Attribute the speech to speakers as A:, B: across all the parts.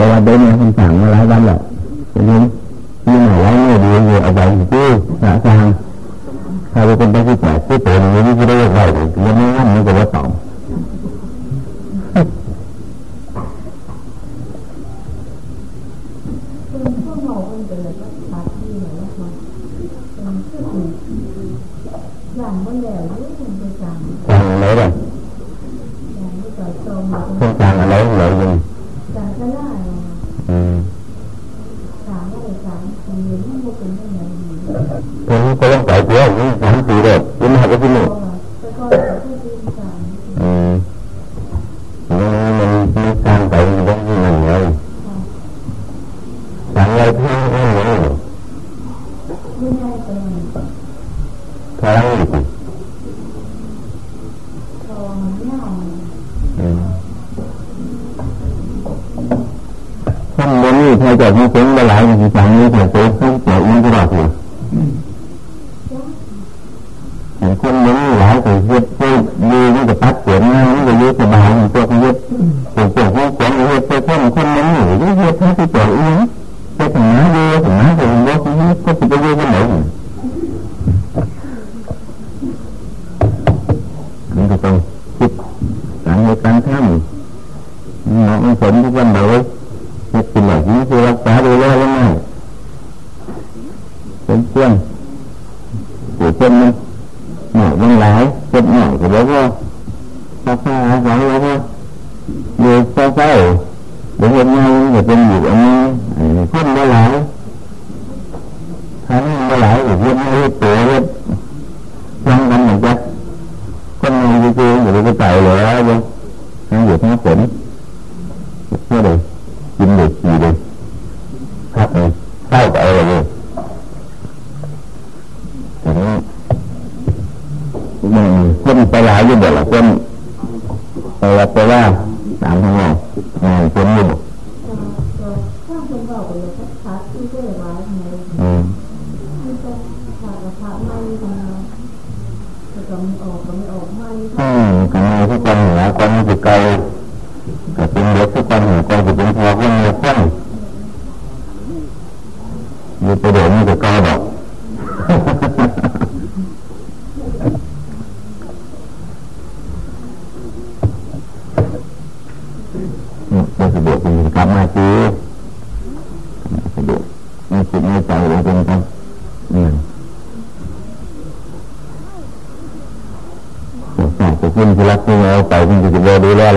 A: แต่ว่าเดินมาคนสั่งมาหลายวันแล้วนี่นี่ไหนแล้วนี่ดีอยู่เอาไปที่สะสางถ้าเราเป็นไปที่แปดที่เต็มนี่ก็ได้ไหวยังไม่งั้มันก็ว่าต่อ หนั
B: ก
A: มั
B: นสม
A: ทุกวันเลยจะกินหลักนี้คือรักษาดูแลไว้ง่ายเป็นเพื่อนหรือเพื่อนมันหน่อยมันหลายเป็นหน่อยแล้วก็ข้าข้าอาศัยแล้วก็ดูเศร้าๆเดี๋ยวเห็นเงาเดี๋ยวเป็นอยู่อันนี้คน
B: ไม่
A: หลาย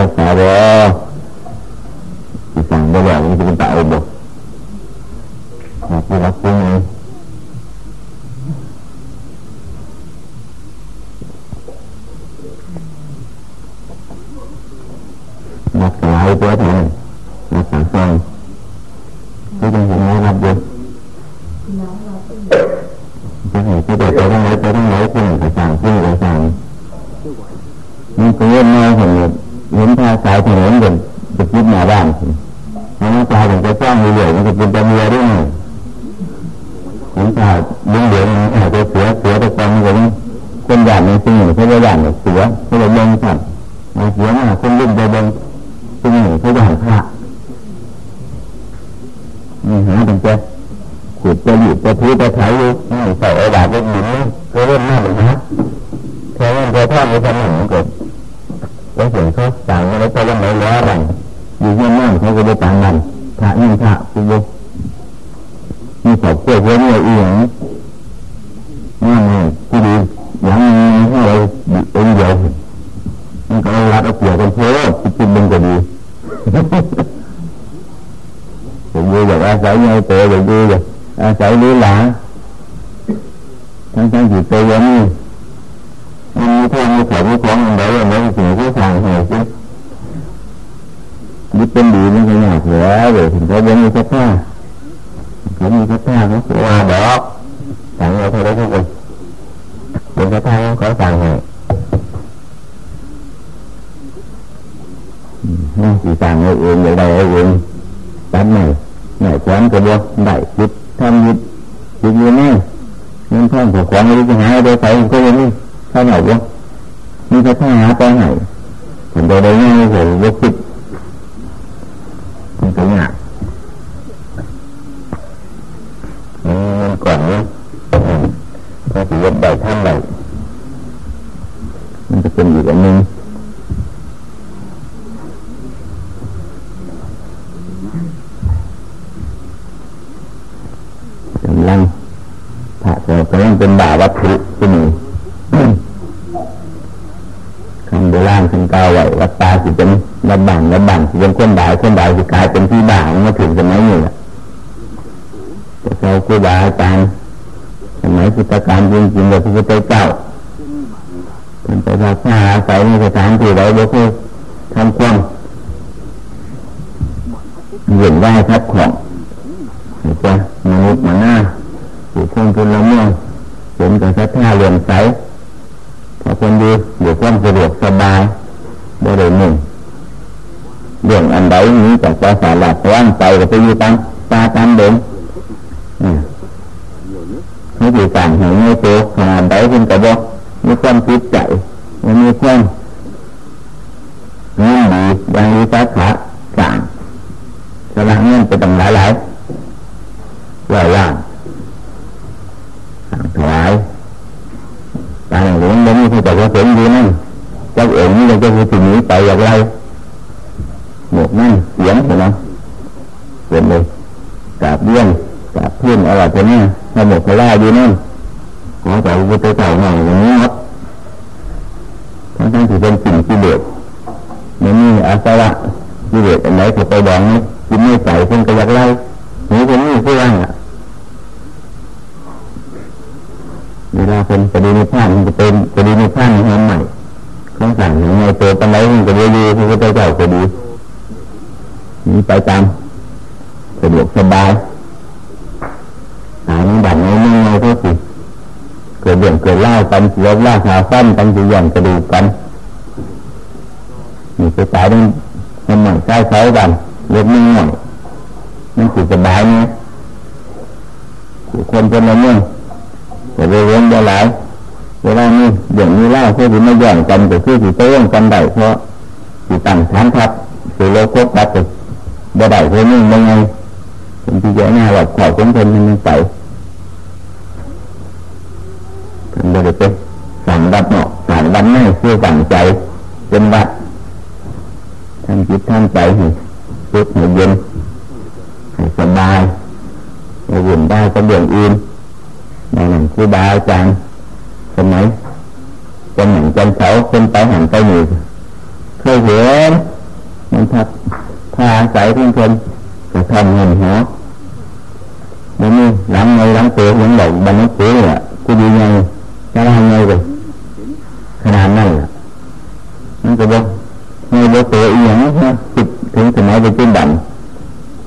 A: รักษาบ่อีสั่งบ่แล้วมันจะเป็นตาอุบหากที่รักจริงไหมรักหลายตัวเท่านั้น เป็นดีมันก็ยากหัวเลยถึงเขาบ่มีกระพ้าเขามีกระพ้าเขาว่าดอกสั่งเราเท่าไรทุกคนเป็นกระพ้าเขาสั่งให้นี่สีสั่งเอาเองอย่างใดเอาเองจำไหนไหนขวงกรบวกได้ยึดทำยึดยึดอยู่แน่เงินท่องของขวาไม่รู้จะหาไปไส่ก็ยังไม่เท่าไหร่วะมีกระพ้าหาไปไหนผมโดนได้ง่ายผมว่าคิด สมัยพุทธกาลจริงๆเลยพระพุทธเจ้าเป็นไปพักผ้าอาศัยในสถานที่ใดบ่เคยทำความเห็นได้ครับของจะมนุษย์มาหน้าผู้คนพลเมืองเห็นกับสัทธาเรียนใสพอคนดีอยู่ความสะดวกสบายได้เลยหนึ่งเรื่องอันใดนี้จากภาษาหลักว่างไปก็ไปอยู่ตามตาตามเดิม เขาอยู่ต่างห็นไม่โตขนาดใดเป็นกระบอกมีความคิดใจมีความงานดีอย่างมีสาขาต่างสละเงินไปตั้งหลายหลายว่าย่างสั่งถวายต่ายหลวงเดี๋ยวนี้เขาจะว่าเสริมดีนั่นเจ้าเอ๋นี่จะคือสิ่งนี้ไปอย่างไรหมดนั่นเสียงเห็นไหมเป็นเลยกาบเบี้ยน กาบเพื่อนอะไรตัวนี้ถ้าหมดพลาดีนั่นขอแต่พระพุทธเจ้าหน่อยอย่างนี้หมดทั้งทั้งที่เป็นสิ่งที่เด็ดมันมีอาสวะที่เด็ดอันไหนเขาไปบอกนี่กินไม่ใส่เพิ่งก็อยากไล่หนีคนนี้เพื่อนอะเวลาเป็นปฏินิพพานมันจะเป็นปฏินิพพานในใหม่ข้องสั่งอย่างไรตัวปันไหนมันก็ดีดีพระพุทธเจ้าก็ดีนี่ไปตามสะดวกสบายหายในบัตรในเมืองในก็สิเกิ ดเรื่องเกิดเล่ากันเสียเล่าขาสั้นกันจะย่อนกระดูกกันมีไปตายด้วยมันหม่อยใกล้เขากันเล็กนิดหน่อยมันสิสบายเนี่ยคนเป็นละเมืองแต่เรื่องเยอะหลายเวลานี้เดี๋ยวนี้เล่าเพื่อที่ไม่ย่อนกันแต่คือที่เต้งกันได้เพราะที่ตั้งฐานทัพคือโลกบัตรบ่ได้เพื่อนี่ยังไงเป็นที่เยอะหน้าหลับข่อบของคนมันไป มันไม่ได้เป็นสั่งดับเนาะสั่งดับไม่เพื่อสั่งใจ เป็นวัดทำจิตทำใจให้สุขให้เย็นให้สบายให้วุ่นได้ก็เรื่องอื่นในหนังคือบาอาจารย์สมัยเป็นหนังจันเสาเป็นไปหันไปหนีเคยเห็นมันพักพาอายเพื่อนคนก็ทำเงินหัวมันนี่หลังในหลังเตะหลังดอกบันนักเตะอะกูดีไง จะทำไงเลยขนาดนั้นล่ะมันก็บอกไม่บอกเตะอียงนะติดถึงสมัยไปจิ้นดัน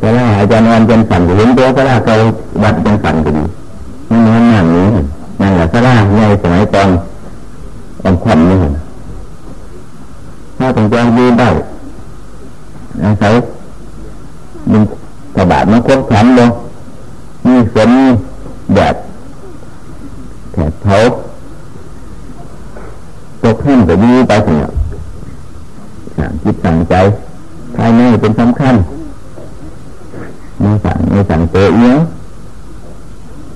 A: จะล่าอาจารย์วันจนสันก็เห็นตัวก็ล่าเกาบัดจันสันก็ดีมันมันนั่นนี้นั่นแหละก็ล่าในสมัยตอนตอนขวัญนี่ถ้าต้องการยืนได้อาศัยมันกระบาดมันควบขันลงมีฝนมีแดดแผดเผาตกขึ้นแต่ดีไปเถอะสั่งจิตสั่งใจภายในเป็นสำคัญไม่สั่งไม่สั่งเตะเอี้ยง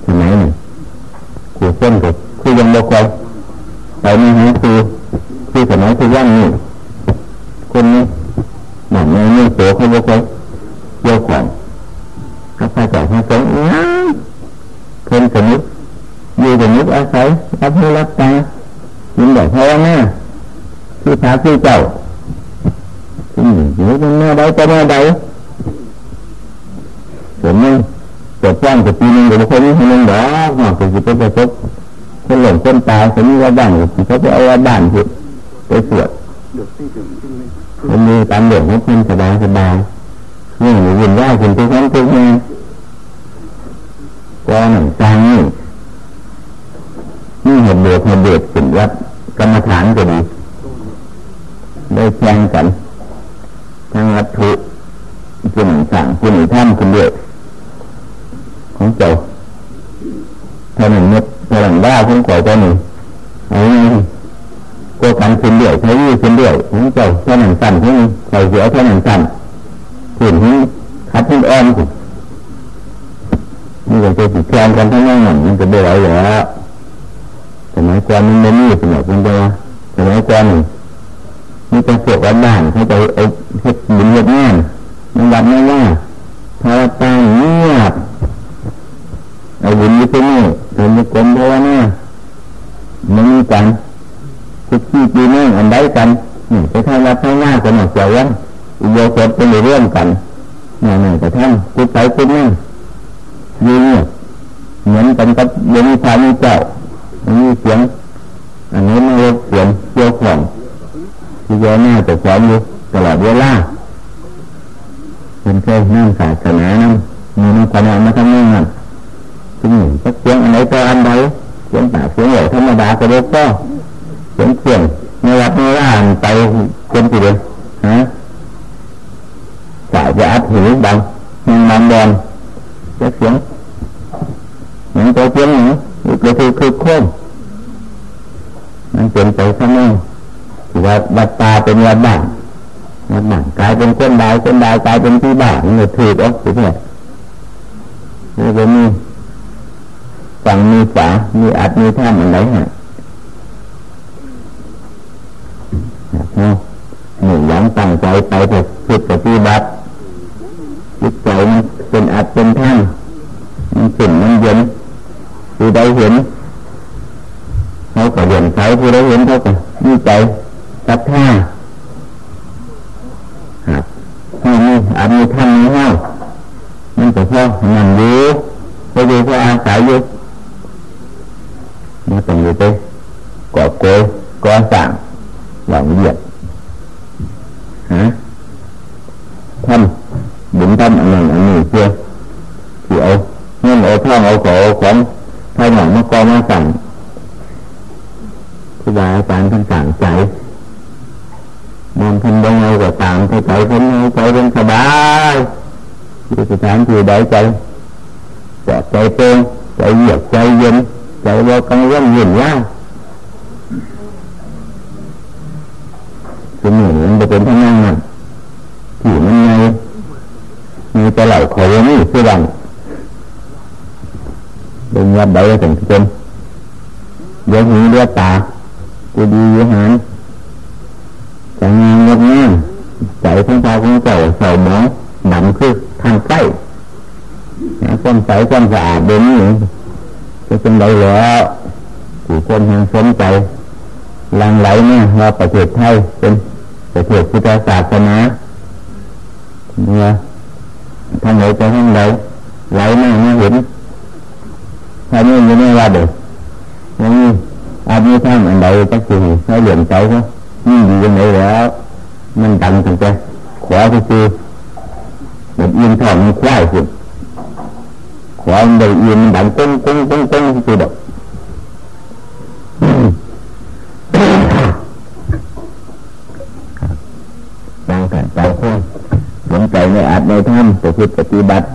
A: ทำไมนี่ขู่เส้นกับ คือยังบกไว้ไปมีหูคือคือสมัยคือย่างนี่คนนี้หนังในนี่โตเขาบกไว้เยอะกว่าก็ใส่ใจให้สงเพิ่นสมุดอยู่สมุดอาศัยรับหูรับตายินแบบภาวนาคือพระคือเจ้าที่นี่อยู่ตรงหน้าใดก็หน้าใดผมนี่เกิดจ้างกับปีนึงเดี๋ยวคนนี้คนนึงดอกมากจะไปประสบ คนตายคนนี้ว่าบ้านเขาจะเอาว่าบ้านไปสวดมันมีตามเรื่องของคนสบายสบายเรื่อยู่ยินว่าคนทุกข์นั้นทุกข์นี้ก็หนังจางนี่นี่เห็นเดือดเห็นเดือดสิ่งวัดกรรมฐานก็ดีได้แข่งกันทางวัตถุคุณสั่งคุณท่านคุณเดือดของเจ้าท่านั้นนึกพลังบ้าของเจ้าเจ้าหนึ่งเอาไงก็การคุณเดือดใช้ยี่คุณเดือดของเจ้าท่านั้นสั่นของใส่เสือท่านั้นสั่นขุนที่คัดที่อ้อมนี่ก็จะติดแข่งกันทั้งนั้นมันจะได้ไหวแล้วสมัยก่อนมันไม่มีสมัยก่อนจะสมัยก่อนนี่จะเสียวัดบ้านเขาจะเอาเฮ็ดบุญเฮ็ดงานมันวัดไม่ว่าพอตายเงียบเอาบุญยู่ที่นี่เดินกลมเพราะว่าเนี่ย มันมีกันคุกขี้ปีนี่อันใดกันนี่ไปทำวัดทำหน้ากันหน่อยเสียวันอุโบสถเป็นเรื่องกันนี่นี่แต่ท่านคุกไปคุกนี่ยืนเหมือนกันกับยมีพามีเจ้ามีเสียง อันนี้มันเสียงเกี่ยวของที่เยอะหน้าจะสอนอยู่ตลอดเวลาเป็นเคยนั่งศาสนานั่งมีน้ำขนามาทำนี่นั่นที่นี่สักเสียงอันไหนตัวอันใด เสียงปากเสียงเหล่ธรรมดาก็เด็กก็เสียงเสียงในวัดในร้านไปคนกี่เดือนฮะสายจะอัดหูดังมีมันแดงเสียงเหมือนตัวเสียงหนึ่งก็คือคือโค้งมันเปลี่ยนไปข้างนอว่าวัดตาเป็นวัดบ้านวัดบ้านกลายเป็นคนดาวคนดาวกลายเป็นที่บ้านมันถือออกสิเนี่ยนี่ก็มี ฝั่งมีฝามีอัดมีท่ามอะไรฮะหนึ่งยังตั้งใจไปเถิดฝึกปฏิบัติจิตใจมันเป็นอัดเป็นท่ามมันสิ่งมันเย็นผู้ใดเห็นเขาก็เห็นใครผู้ใดเห็นเขาก็ดีใจศรัทธาครับให้มีอันมีท่านมีเฮามันก็พอนั่งอยู่ไปดูพออาศัยอยู่ มาต้องอยู่ไปก่อโกยก่อสร้างหวังเดียดฮะทำบุญทำอันนั้นอันนี้เพื่อที่เอาเงินเอาท่องเอาขอของภายหลังมาก่อมาสั่งครูบาอาจารย์ท่านสั่งใจมองท่านยังไงก็ต่ามใจใจเป็นใจเป็นสบายที่สถานที่ใดใจจะใจเต็มใจเหยียดใจเย็น ใจว่ากังวลย็นว่าคือหนึ่งมันจะเป็นทั้งนั้นน่ะที่มันในมีแต่เหล่าขอวนี่คือดังเป็นวัดใดก็ถึงเป็นเดี๋ยวหูเดือดตากูดีอยู่หันแต่งานงดงามใจของเจ้าของเจ้าเสาหมองดำคือทางใกล้ความใสความสะอาดเดินนี่ จะเป็นไรแล้วผู้คนยังสนใจลังไหลเนี่ยว่าประเทศไทยเป็นประเทศพุทธศาสนาเนี่ยทางไหนจะทางไหนไหลมาไม่เห็นถ้านี่ยังไม่ว่าเด็กนี่อาจมีทางอันใดก็คือให้เหลี่ยมใจเขายิ่งดียังไงแล้ว มันดังถึงจะขวาก็คือแบบยินทองมันควายสุด ขวามันได้ยินดังก้งก้งก้งก้งคือแบบต่างกันต่างคนสนใจในอาจในธรรมประพฤติปฏิบัติ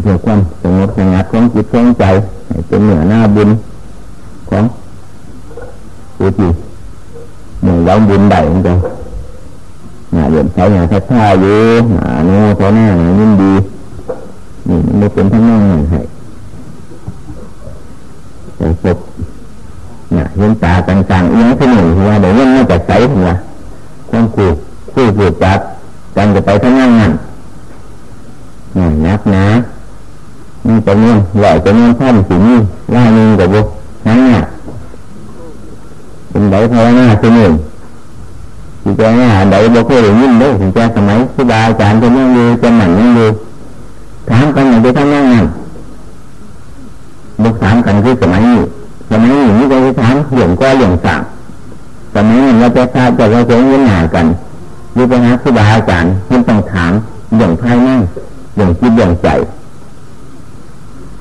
A: เพื่อความสงบสงัดของจิตของใจเป็นเหนือหน้าบุญของผู้ที่หนึ่งเราบุญได้เหมือนกันหน้าเดือดใช้หน้าทัดท่าอยู่หน้าโน้เท่าหน้าหน้ายินดี นี่มันไม่เป็นทั้งนั้นให้แต่พบเนี่ยเห็นตาต่างๆอีกที่หนึ่งว่าเดี๋ยวนี้มันจะใสถึงว่าความขู่คู่ผูดจัดกันจะไปทั้งนั้นนั่นนี่นักนะนี่จะเงินหล่อจะเงินท่านสินี่ล่านึงกับบุนั่นเนี่ยเป็นไดภาวนาคือหนึ่งที่จะเนี่ยไดบ่เคยยินเลยถึงจะสมัยครูบาอาจารย์จะนั่งอยู่จะหมั่นนั่งอยู่ถาม กันอย่างที่ท่านนั่งนั่งบุกถามกันคือสมัยนี้สมัยนี้นี่ก็คือถามเหลี่ยมก็เหลี่ยมสามสมัยนี้เราจะทราบจะเราจะยินหนากันดูไปหาครูบาอาจารย์มันต้องถามอย่างภายในอย่างคิดอย่างใจ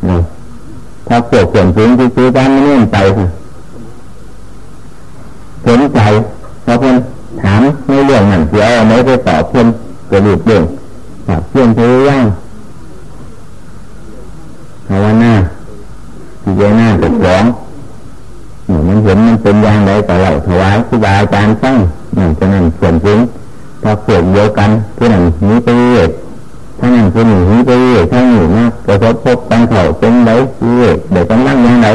A: นี่ถ้าเกิดเปลี่ยนพื้นที่ซื้อบ้านไม่เล่นไปค่ะสนใจเพื่อนถามในเรื่องนั้นเสียเอาไม่ไปตอบเพื่อนกระดูกเรื่องตอบเพื่อนเพื่อย่างภาวนาที่ เจหน้าตกร้องมันเห็นมันเป็นอย่างไรแต่เราถวายครูบาอาจารย์ตั้งนั่นจะนั่นเปลี่ยนพื้นพอเกิดเดียวกันผู้นั้นนี้ไปเรื่อยถ้านั่นผู้หนึ่งนี้ไปเรื่อยถ้าหนึ่งนะกระทบพบกันเข่าเป็นไรเรื่อยเดี๋ยวกันนั่งอย่างไร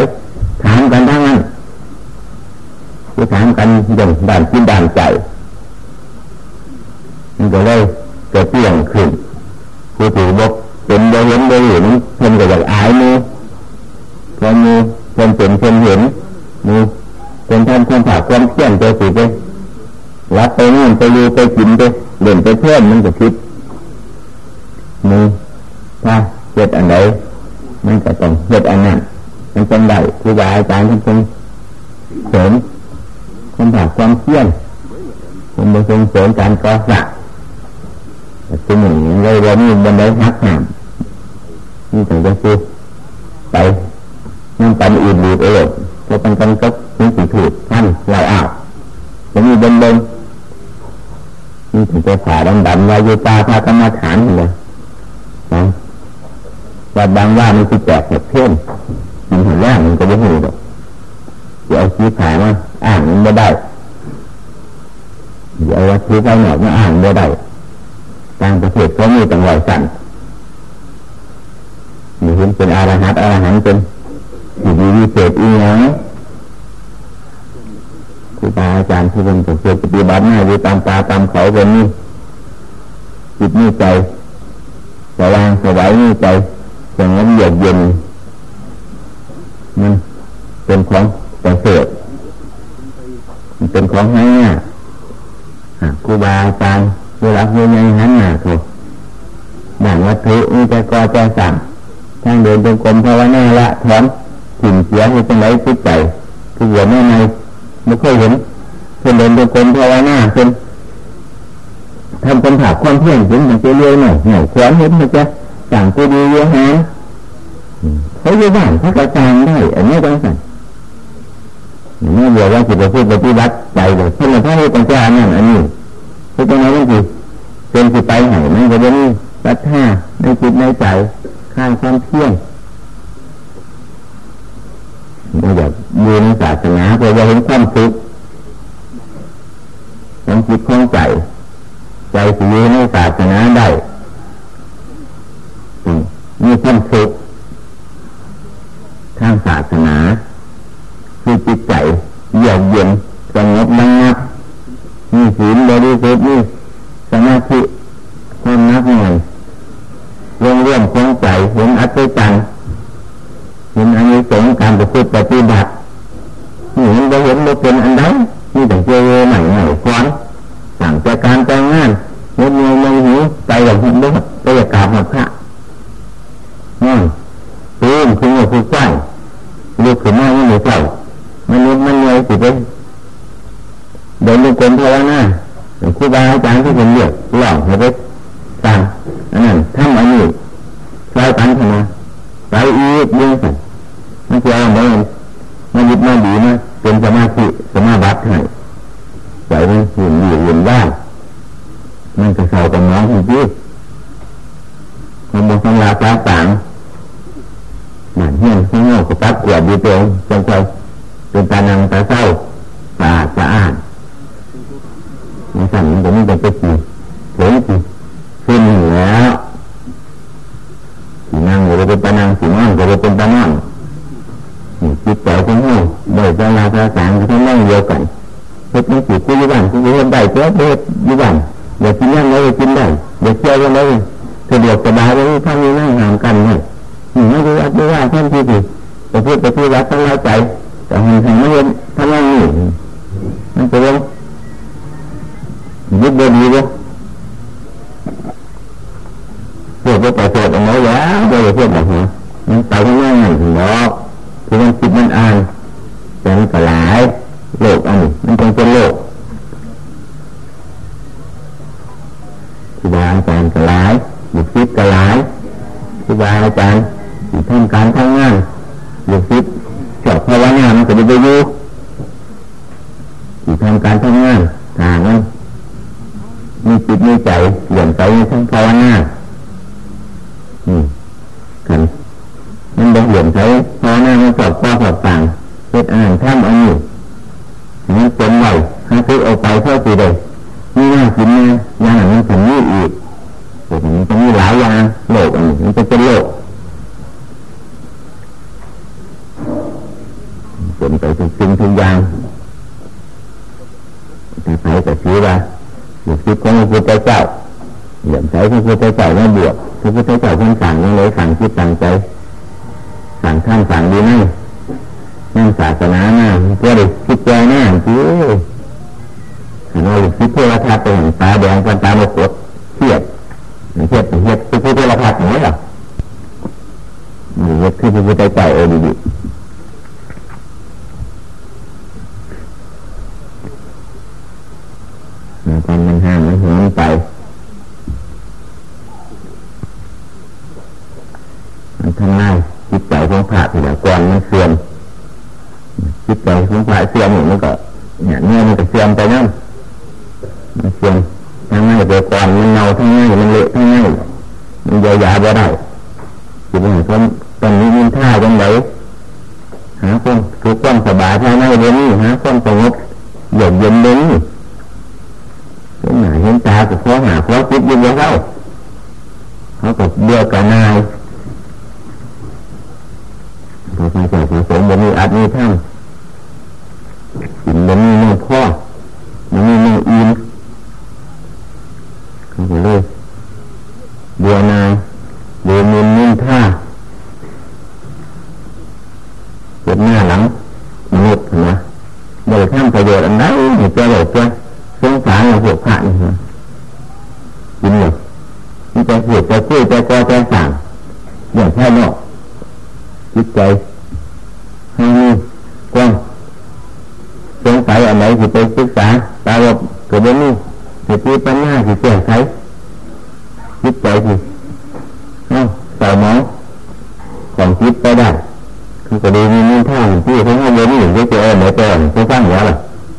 A: ถามกันทั้งนั้นคือถามกันอย่างด่านจิตด่านใจมันก็เลยเกิดเปลี่ยนขึ้นผู้ถือบก พื่อนมันก็คิดมือถ้าเจ็ดอันใดมันก็ต้องเจ็ดอันนั้นมันเป็นได้ครูบาอาจารย์ท่านเป็นเสริมคนผ่าความเที่ยงคนมาส่งเสริมการก่อสร้างแต่หนึ่งเลยว่ามีบัน นี่ถึงจะผ่าดำดำวายุตาพากรรมฐานเลยนะว่าบางว่ามันคือแจกเห็ดเพื่อนมันเห็นแรกมันก็ไม่หูหรอกจะเอาชี้ขามาอ่านมันไม่ได้เดี๋ยวว่าชี้ไปหน่อยมาอ่านไม่ได้ต่างประเทศก็มีตั้งร้อยสั่นมีเห็นเป็นอารหัตอารหันเป็นอยู่ดีวิเศษอีหยังครูบาอาจารย์ที่เป็นผู้เปฏิบัติหน้าอยู่ตามตาตามเขาบนนี้ จิตนี่ใจสว่างสวายนี่ใจสงบเยือกเย็นมันเป็นของประเสริฐมันเป็นของง่ายครูบาอาจารย์เวลาเพื่อนยังหันหน้าเขาด่านวัตถุมีแต่กอแต่สั่งทางเดินจงกรมภาวนาละถอนถิ่นเสียให้เป็นไรจิตใจคือหัวแม่ในไม่เคยเห็นเพื่อนเดินจงกรมภาวนาเพื่อน ทำเป็นผักความเพียรถึงมันจะเรื่อยหน่อยหน่อยขวานเห็นมันจะสั่งกูดีเยอะฮะเขาอยู่บ้านเขากระจายได้ อันนี้ต้องสั่งนี่เดี๋ยวว่าจิตพูดปฏิบัติใจเลยเพื่อนท่านให้ปัญญานั่นอันนี้คือตรงนั้นมันคือเป็นสิไปไหนมันก็จะมีรัดท่าในจิตในใจข้างความเที่ยงเราอยากยู่ในศาสนาเพื่อจะเห็นความสุขความจิตของใจ ใจสิอยู่ในศาสนาได้มีความสุขทางศาสนาคือจิตใจเยือกเย็นสงบระงับมีศีลบริสุทธิ์มีสมาธิความนักหน่อยรวมรวมคงใจเห็นอัตจันเห็นอันนี้สงการประพฤติปฏิบัติเห็นไปเห็นมาเป็นอันใดมีแต่เจอใหม่ใหม่ฟ้อน สั่งจากการแต่งงานเงินเงินเงินหิวไปอย่างหินด้วยไปอยากกราบหมดพระนั่นตื่นคือหัวคือใกล้ลูกขึ้นมาไม่เหนื่อยเจ้ามันเหนื่อยมันเหนื่อยสิเป็นเดินลูกกลมภาวนครูบาอาจารย์ที่เป็นเรียกหล่อให้ไปสั่งอันนั้นทำอันนี้ใช้กันทำไมไปอีกเรื่องสั่งมันจะเอาไงมันยึดมาดีนะเป็นสมาธิสมาบัติให้ ใจมันหุ่นหยุ่นหุ่นว่างมันจะเข้ากับน้องจริงๆความบอกสำลักล้าต่างหนังเหี้ยนข้างนอกก็ตัดกวดดีเตียวจนใจเป็นตานังตาเศร้าสะอาดสะอาดในสั่นมันจะไม่เป็นไปกี่เห็นกี่ขึ้นแล้วสีนั่งก็จะเป็นตานังสีนั่งก็จะเป็นตานั่งจิตใจของเราโดยใจเราภาษาที่นั่งเดียวกัน เพื่อไม่จิตที่ยุบันที่ยุบได้เพื่อเพื่อยุบันเดี๋ยวกินนั่งแล้วกินได้เดี๋ยวเชื่อกันเลยสะดวกสบายเลยท่านนี้นั่งห่างกันเนี่ยไม่รู้ว่าไม่ว่าท่านที่ดีจะพูดไปที่รักต้องเข้าใจแต่ห็นเห็นไม่เห็นท่านนั่งนี่มันจะต้องยึดเบอร์ดีเลยเพื่อไปประโยชน์เอาไว้แล้วโดยเพื่อนแบบนี้มันไปงหน้าหนึ่งถึงแล้วคือมันคิดมันอ่านแต่มันก็หลาย โลกอันนี้มันต้องเป็นโลกครูบาอาจารย์ก็หลายบุคคิดก็หลายครูบาอาจารย์ที่ทำการทำงานบุคคิดจบภาวนามันก็จะไปอยู่ที่ทำการทำงานทางนั้นมีจิตมีใจเหลื่อมใสในทั้งภาวนา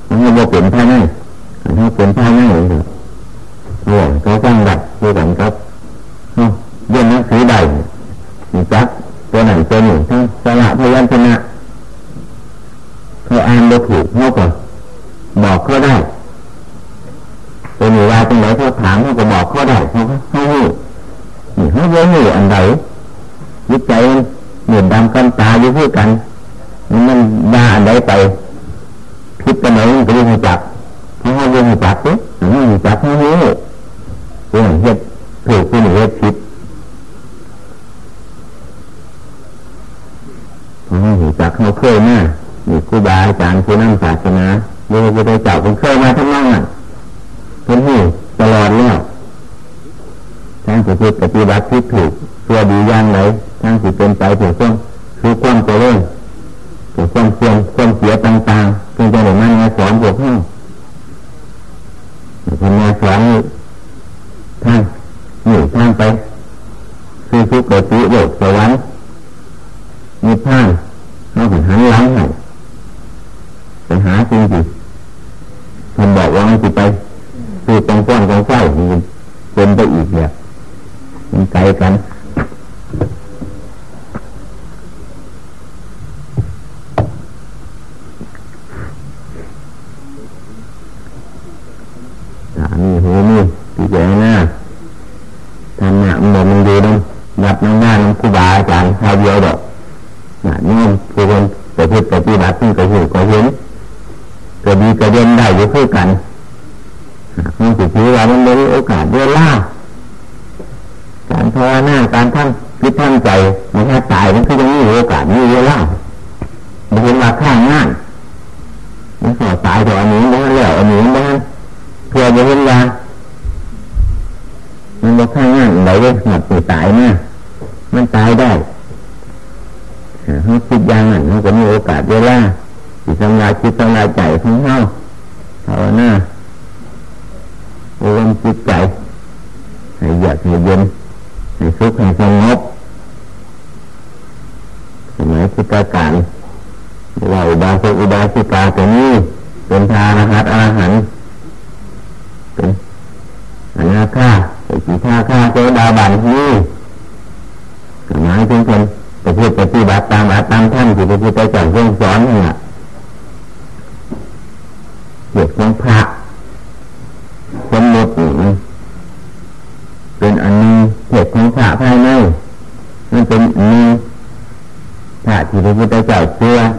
A: มันก็เปลี่ยนภายในถ้าเปลี่ยนภายในเขาบอกเขาตั้งหลักด้วยกันครับ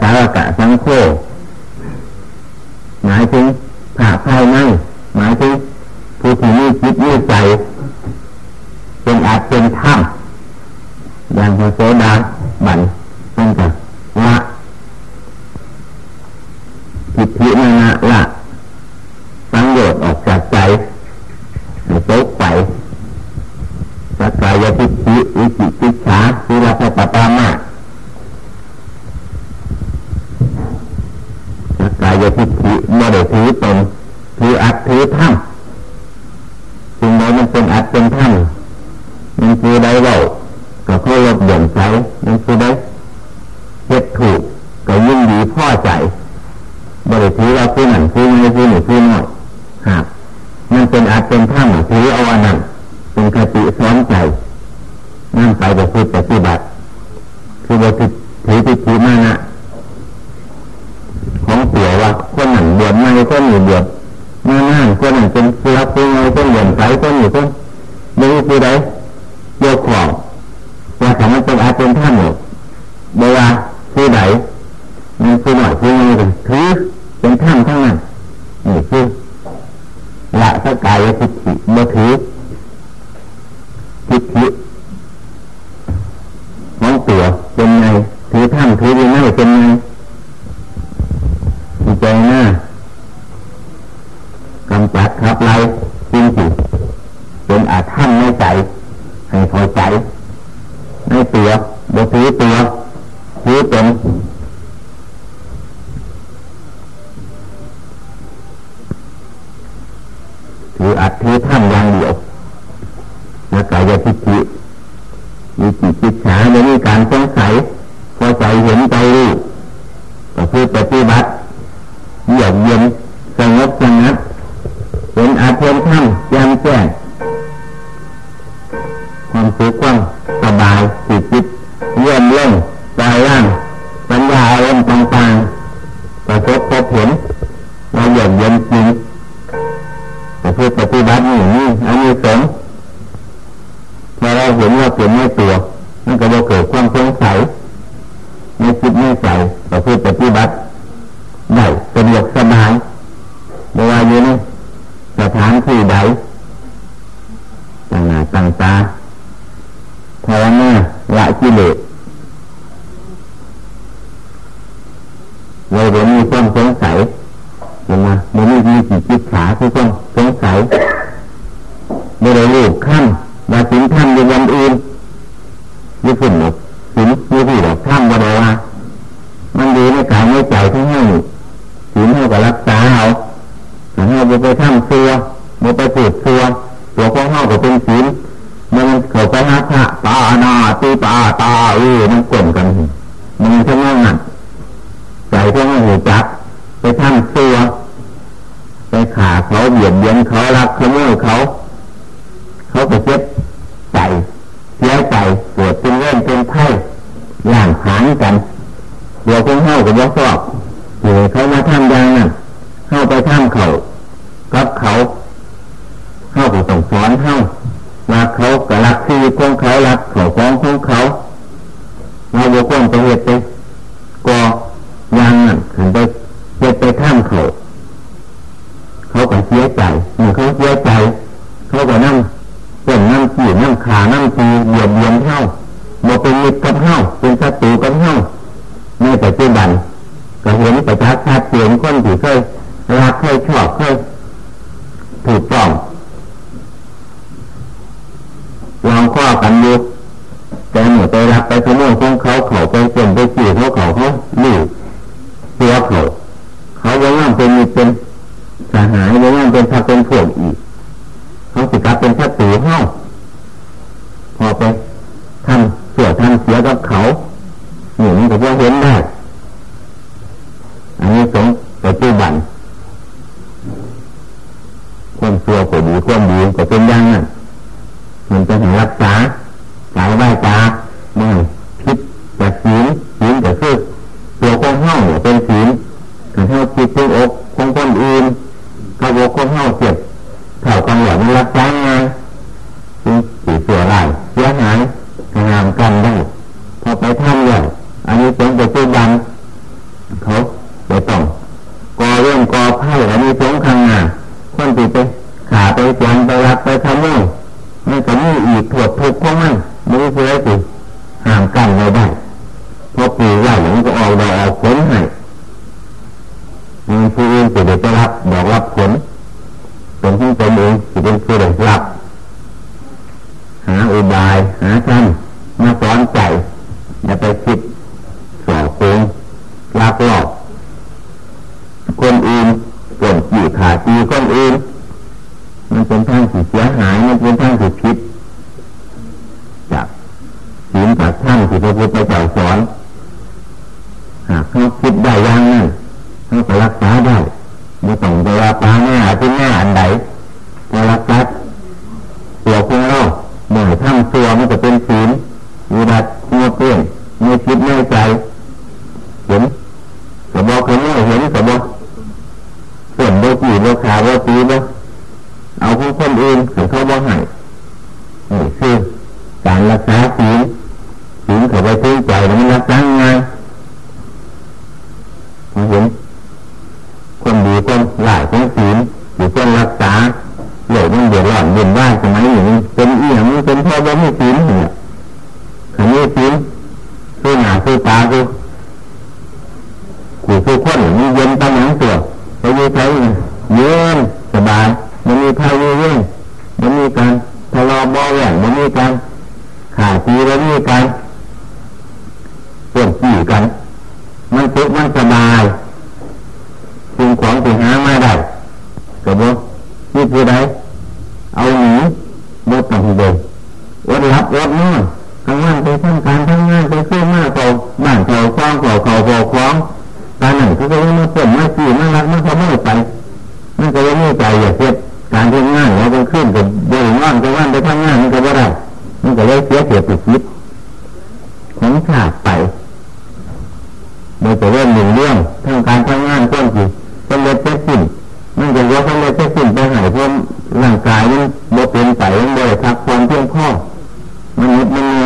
A: สาวกะสังโฆหมายถึงผ่าภายในหมายถึงผู้ที่มีจิตมีใจเป็นอาจเป็นถ้ำอย่างพระโสดาบันเป็นกัน ถ้ำถือดินไม่เป็นไง ไปทำตัว แล้วก็เขาำตัวมันจะเป็นศีลมีดัดงดเตี้ยมีคิดในใจเห็นสมบอกคนนี้เห็นสมบอกส่วนโลกีโลขาโลตีโลเอาผู้คนอื่นถึงเข้ามาให้คือการรักษาศีลศีลเขาไปทิ้งใจมันรักษาง่า กิดจากความเพียงพ่อมนุษย์มันมี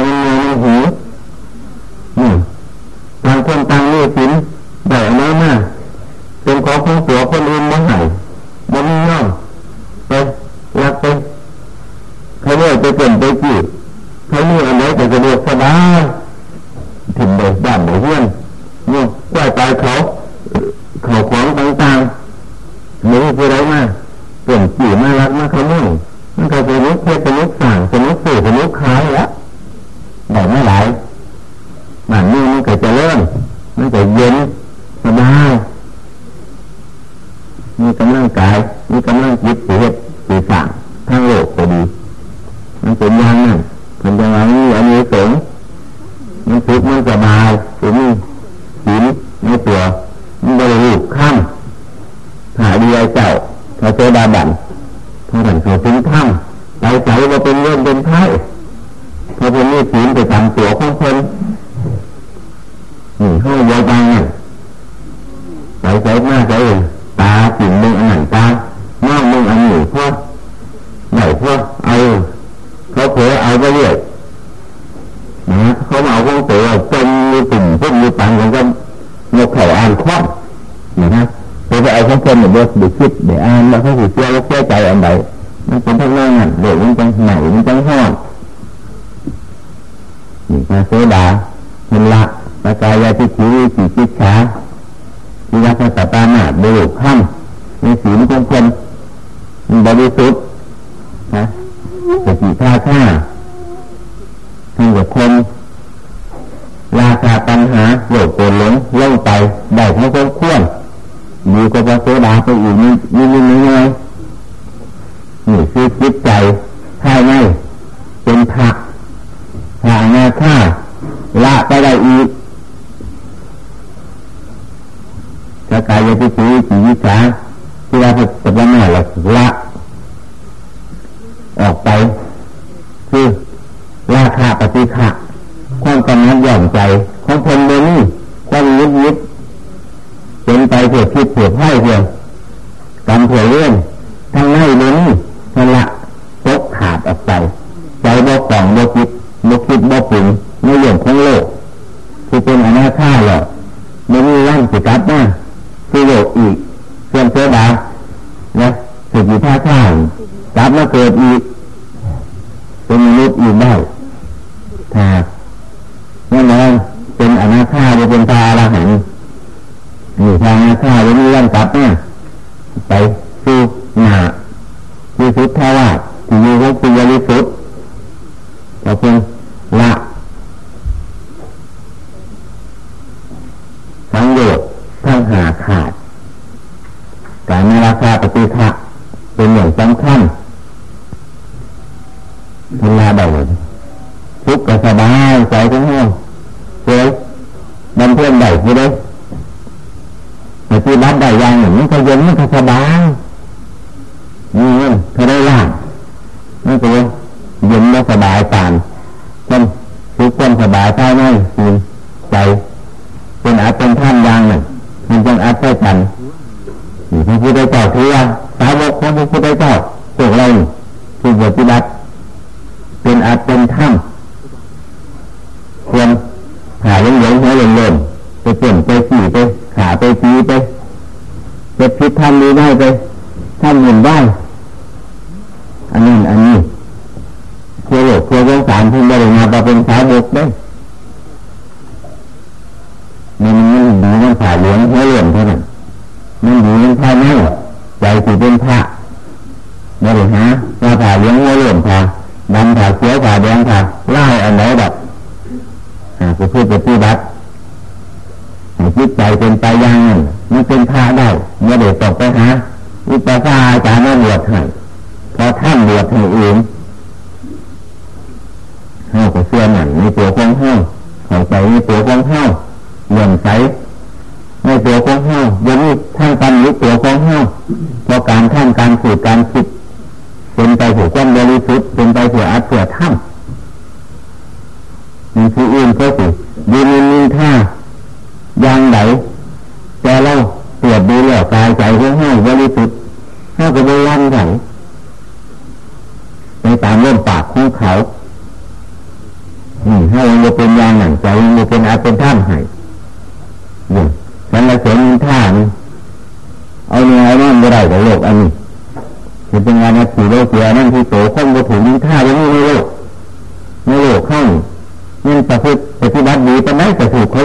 A: เป็นทั้งนั้นเด็กมันจังไหนมันจังห้อนนี่พระโสดามันละปกายาทิจิวิจิจิชาวิรัสตตามาบุรุษข้ามมีศีลคงคนบริสุทธิ์นะสติท่าข้าท่านำกับคนราคาปัญหาโยกโกนหลงเล่าไปได้ทั้งควรดีกว่าพระโสดาไปอีกนิดนิ่นิดน้อ นี่คือจิตใจภายในเป็นผักหานาค่าละไปได้อีกจะกายจะจิตจิตวิสาที่เราจะเป็นแม่เราละออกไป คือราคาปฏิฆะความกำนัดหย่อนใจของคนเดนี่ความยึดยึดเป็นไปเถื่อคิดเถื่อให้เถื่อกรรเถื่อเลื่อนทั้งในเดนี่ นั่นละ อุปชาอาจารย์ไม่บวชให้พอท่านบวชให้เองเฮาก็เสื้อหนังในตัวของเฮาเข้าใจในตัวของเฮาเหลื่อมใสในตัวของเฮาเดี๋ยวนี้ท่านกันยึดตัวของเฮาเพราะการท่านการสื่การคิดเป็นไปถูกความบริสุทธิ์เป็นไปเพื่ออัดเพื่อท่านมีผู้อื่นก็สิยืนนินท่าย่างไหน ใจขอให้บริสุทธิ์ให้ก็บริวันไหวในตามเรื่องปากของเขาอืมให้เราเป็นยางหนังใจมันเป็นอาเป็นท่านให้ยิ่งมันมาเสียงท่านเอาเนื้อนั่นไม่ได้กับโลกอันนี้มันเป็นงานถือโลกเสียนั่นที่โตข้องมาถึงนท่าอะมีในโลกในโลกข้างนี่ประพฤติปฏิบัติดีเป็นไงแต่ถูกเขา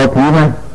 A: ah 白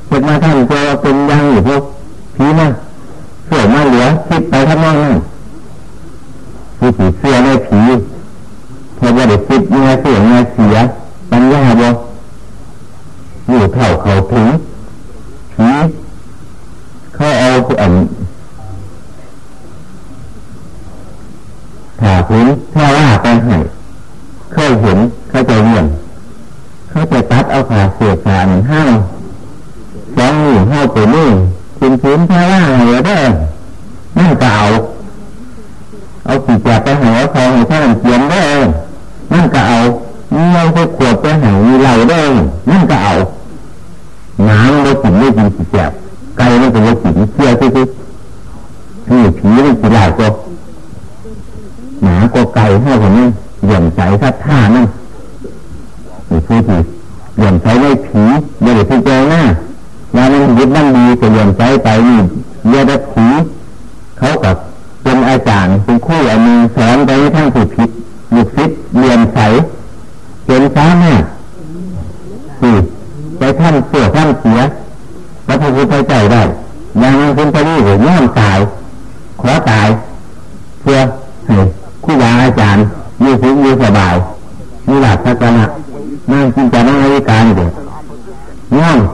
A: One.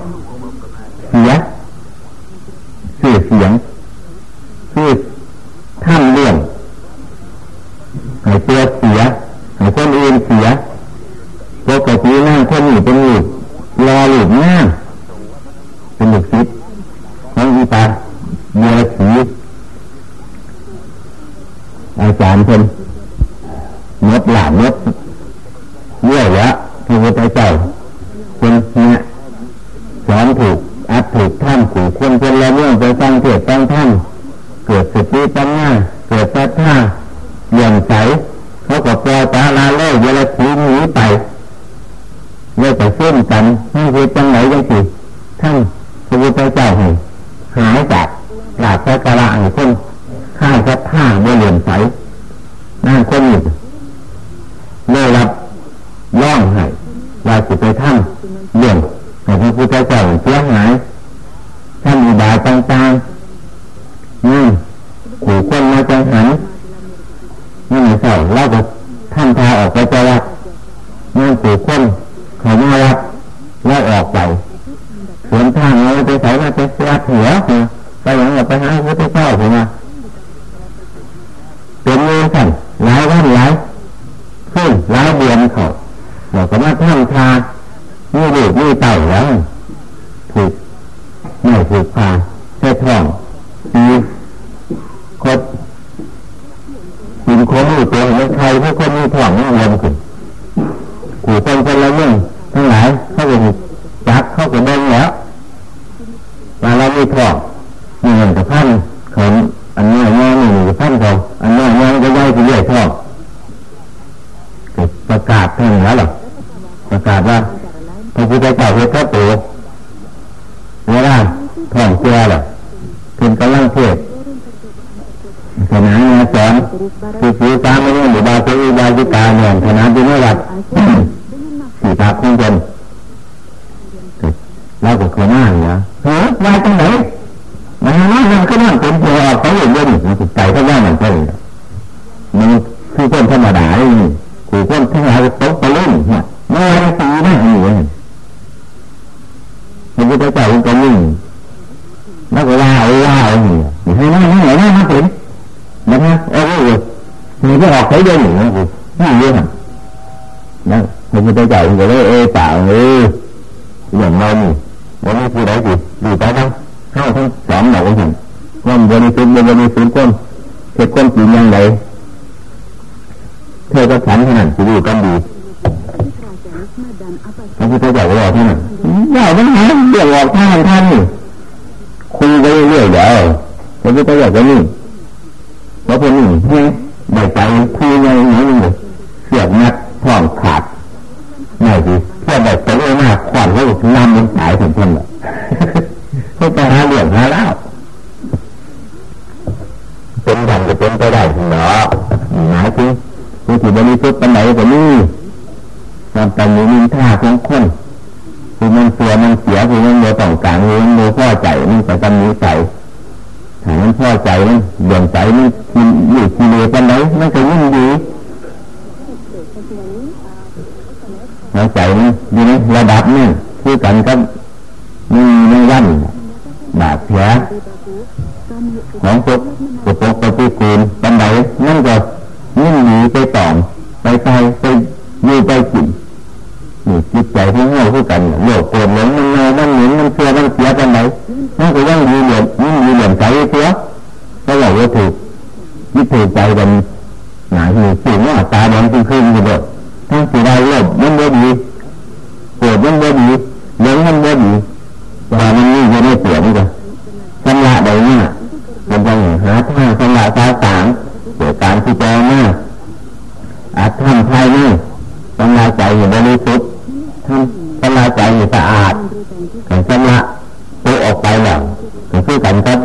A: พามีลูกมีเต่าแล้วถูกหน่อยถูกพาใค่ท้องตีคดกินโคนงมือตัวเห็นใครพวกคนมีท้องมันเริ่มขึ้นขู่คนคนละเรื่ง พระพุทธเจ้าก็บอกท่านอย่าไปหาเรื่องออกท่านท่านี่คุยไปเรื่อยๆเดี๋ยวพระพุทธเจ้าก็นี่เพรแล้วคนนี้เนี่ยใบใจคุยในนี้นี่เสียบนัดท้องขาดไม่ดีเพื่อใบบตัวเองมากขวัญแล้วนำมันตายถึงคนละไม่ไปหาเรื่องหาแล้วเป็นดังจะเป็นไปได้ถึงเนาะหมายถึงคุณถือบริสุทธิ์ปัญไหนกว่นี้ มันเป็นนินท่าของคนคือมันเสียมันเสียคือมันโมต่องกลางมันโมพ่อใจมันไปตั้หนิใจถ้ามันพ่อใจมันเดือดใจมันมีขี้เลสกันไหนมันจะยิ่งดีหัวใจมันอยู่ในระดับนึงคือกันก็มีมันยั่นบาดแผลของพุกพวกปฏิกูลกันไหนนั่นก็ยิ่งหนีไปต่องไปไกลไปอยู่ไปกิน นี่จิตใจที่ง่ายที่กันโลกโกรธมันมันเมันเหม็นมันเชื่อมันเสียกันไหนมันก็ยังมีเหลี่ยมยิ่มีเหลี่ยมใจเสียก็บอกว่าถูกยิ่ถูกใจกันหนาหูสิ่งว่าตาดำขึ้นขึ้นอยู่ด้วยทั้งสีได้โลกมันไม่ดีโกรธมันไม่ดีเหลืองมันบ่ดีว่ามันนี่ยังไม่เฉลี่ยนี่จ้ะสำลักใดเนี่ยมันยังหาท่างสำลักตาสางเกิดการที่แปลมากอาจทำภายในต้องลาใจอยู่บริสุทธิ์ ทำชำระใจอยู่สะอาดการชำละตัวออกไปแล้วก็คือกันกับ